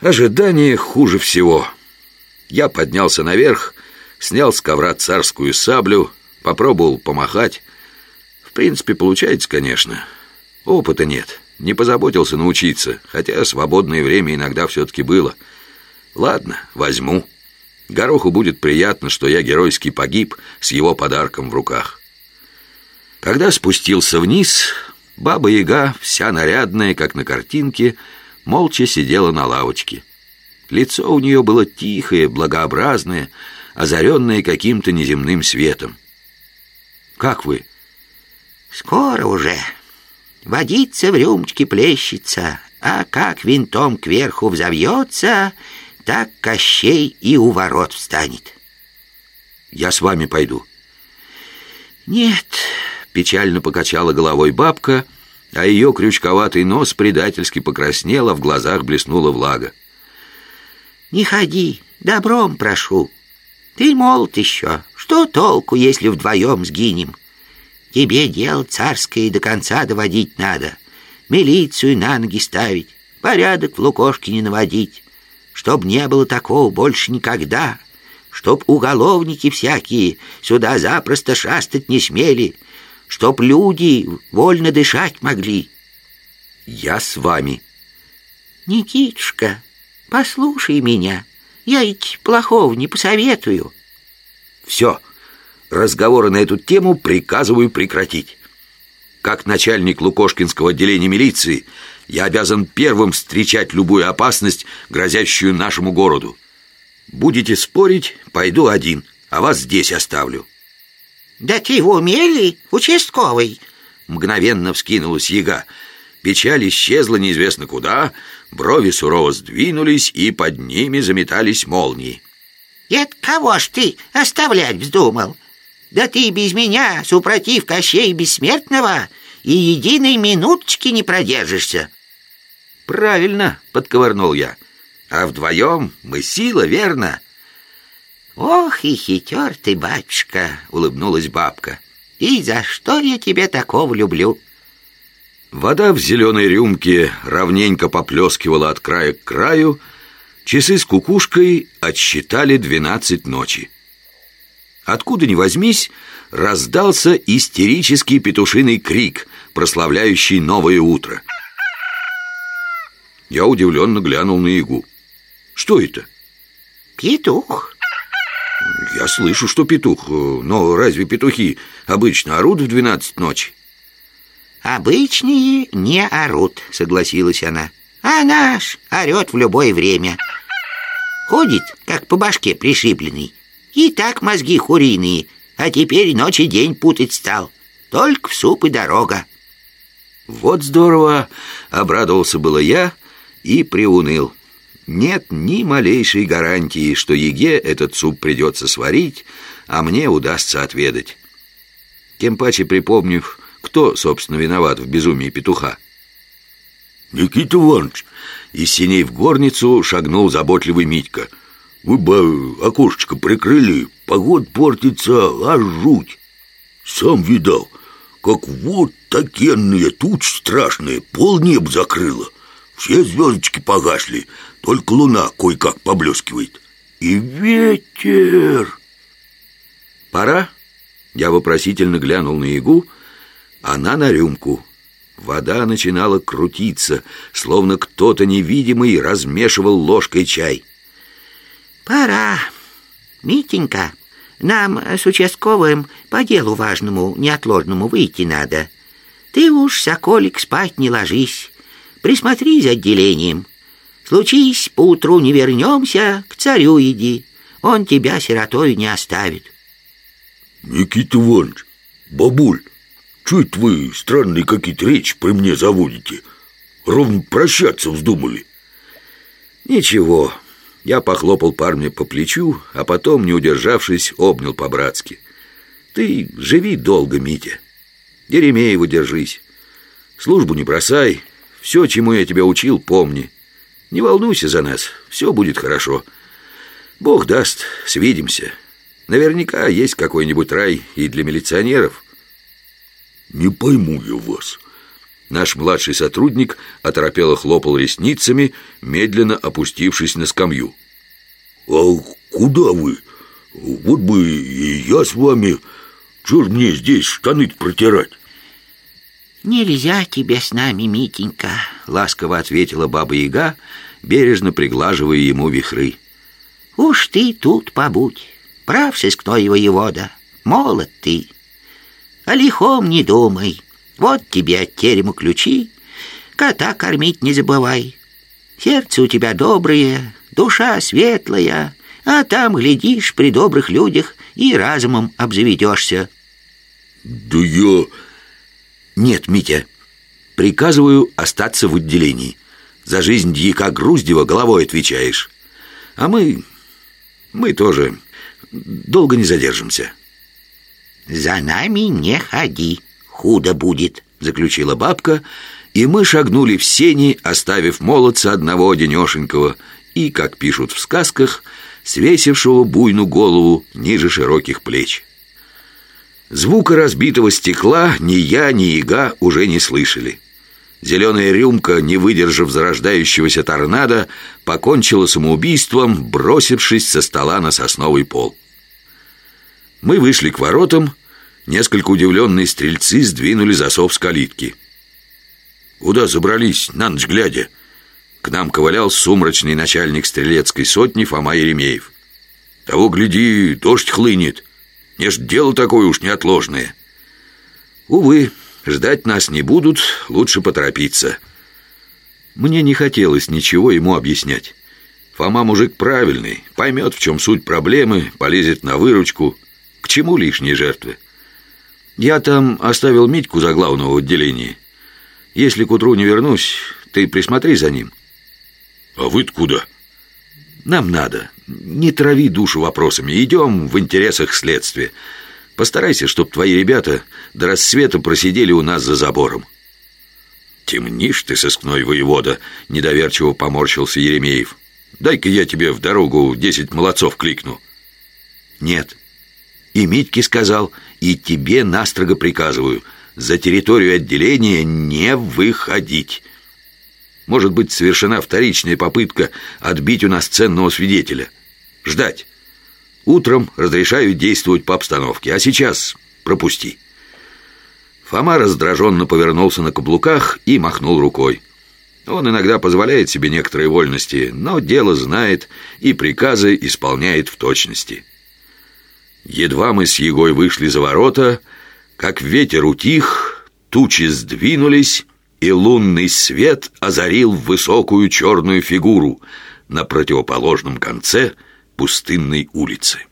Ожидание хуже всего. Я поднялся наверх, снял с ковра царскую саблю, попробовал помахать. В принципе, получается, конечно. Опыта нет, не позаботился научиться, хотя свободное время иногда все-таки было. Ладно, возьму. Гороху будет приятно, что я геройски погиб с его подарком в руках. Когда спустился вниз, баба-яга, вся нарядная, как на картинке, молча сидела на лавочке. Лицо у нее было тихое, благообразное, озаренное каким-то неземным светом. «Как вы?» «Скоро уже. Водиться в рюмочке плещется, а как винтом кверху взовьется, так Кощей и у ворот встанет». «Я с вами пойду». «Нет», — печально покачала головой бабка, а ее крючковатый нос предательски покраснел, а в глазах блеснула влага. «Не ходи, добром прошу. Ты молод еще, что толку, если вдвоем сгинем? Тебе дело царское до конца доводить надо, милицию на ноги ставить, порядок в Лукошке не наводить, чтоб не было такого больше никогда» чтоб уголовники всякие сюда запросто шастать не смели, чтоб люди вольно дышать могли. Я с вами. Никитушка, послушай меня, я ведь плохого не посоветую. Все, разговоры на эту тему приказываю прекратить. Как начальник Лукошкинского отделения милиции, я обязан первым встречать любую опасность, грозящую нашему городу. Будете спорить, пойду один, а вас здесь оставлю. Да ты в уме участковый? Мгновенно вскинулась яга. Печаль исчезла неизвестно куда, брови сурово сдвинулись, и под ними заметались молнии. И от кого ж ты оставлять вздумал? Да ты без меня, супротив Кощей Бессмертного, и единой минуточки не продержишься. Правильно, подковырнул я. А вдвоем мы сила, верно? Ох и хитер ты, батюшка, улыбнулась бабка. И за что я тебя такого люблю? Вода в зеленой рюмке ровненько поплескивала от края к краю, часы с кукушкой отсчитали двенадцать ночи. Откуда ни возьмись, раздался истерический петушиный крик, прославляющий новое утро. Я удивленно глянул на Игу. Что это? Петух. Я слышу, что петух, но разве петухи обычно орут в двенадцать ночи? Обычные не орут, согласилась она. А наш орет в любое время. Ходит, как по башке пришибленный. И так мозги хуриные, а теперь ночь и день путать стал. Только в суп и дорога. Вот здорово, обрадовался было я и приуныл нет ни малейшей гарантии, что Еге этот суп придется сварить, а мне удастся отведать. Тем паче припомнив, кто, собственно, виноват в безумии петуха. «Никита Иванович!» Из синей в горницу шагнул заботливый Митька. «Вы бы окошечко прикрыли, погод портится, аж жуть! Сам видал, как вот такенные тучи страшные, полнеб закрыло!» Все звездочки погасли, только луна кое-как поблескивает. И ветер... «Пора?» Я вопросительно глянул на Ягу, она на рюмку. Вода начинала крутиться, словно кто-то невидимый размешивал ложкой чай. «Пора. Митенька, нам с участковым по делу важному, неотложному выйти надо. Ты уж, соколик, спать не ложись. Присмотри за отделением. Случись, поутру не вернемся, к царю иди. Он тебя сиротой не оставит. Никита Иванович, бабуль, чуть вы странные какие-то речи при мне заводите? Ровно прощаться вздумали. Ничего, я похлопал парня по плечу, а потом, не удержавшись, обнял по-братски. Ты живи долго, Митя. Еремееву держись. Службу не бросай, все, чему я тебя учил, помни. Не волнуйся за нас, все будет хорошо. Бог даст, свидимся. Наверняка есть какой-нибудь рай и для милиционеров. Не пойму я вас. Наш младший сотрудник оторопело хлопал ресницами, медленно опустившись на скамью. «А куда вы? Вот бы и я с вами. Чего ж мне здесь штаны протирать?» «Нельзя тебе с нами, Митенька», — ласково ответила Баба-Яга, бережно приглаживая ему вихры. «Уж ты тут побудь, прав сыскной воевода, молод ты. О лихом не думай, вот тебе от терему ключи, кота кормить не забывай. Сердце у тебя доброе, душа светлая, а там, глядишь, при добрых людях и разумом обзаведешься». «Да я...» «Нет, Митя, приказываю остаться в отделении. За жизнь дьяка Груздева головой отвечаешь. А мы... мы тоже долго не задержимся». «За нами не ходи, худо будет», — заключила бабка, и мы шагнули в сени, оставив молодца одного денешенького и, как пишут в сказках, свесившего буйну голову ниже широких плеч. Звука разбитого стекла ни я, ни яга уже не слышали. Зеленая рюмка, не выдержав зарождающегося торнадо, покончила самоубийством, бросившись со стола на сосновый пол. Мы вышли к воротам, несколько удивленные стрельцы сдвинули засов с калитки. «Куда забрались, на ночь глядя?» К нам ковылял сумрачный начальник стрелецкой сотни Фома Еремеев. «Того, гляди, дождь хлынет. Не ж дело такое уж неотложное». Увы, ждать нас не будут, лучше поторопиться. Мне не хотелось ничего ему объяснять. Фома мужик правильный, поймет, в чем суть проблемы, полезет на выручку. К чему лишние жертвы? Я там оставил Митьку за главного в отделении. Если к утру не вернусь, ты присмотри за ним. А вы куда? Нам надо. Не трави душу вопросами. Идем в интересах следствия. Постарайся, чтобы твои ребята до рассвета просидели у нас за забором. Темнишь ты, сыскной воевода, недоверчиво поморщился Еремеев. Дай-ка я тебе в дорогу десять молодцов кликну. Нет. И Митьке сказал, и тебе настрого приказываю, за территорию отделения не выходить. Может быть, совершена вторичная попытка отбить у нас ценного свидетеля. Ждать. Утром разрешаю действовать по обстановке, а сейчас пропусти». Фома раздраженно повернулся на каблуках и махнул рукой. Он иногда позволяет себе некоторые вольности, но дело знает и приказы исполняет в точности. Едва мы с Егой вышли за ворота, как ветер утих, тучи сдвинулись, и лунный свет озарил высокую черную фигуру на противоположном конце пустынной улицы.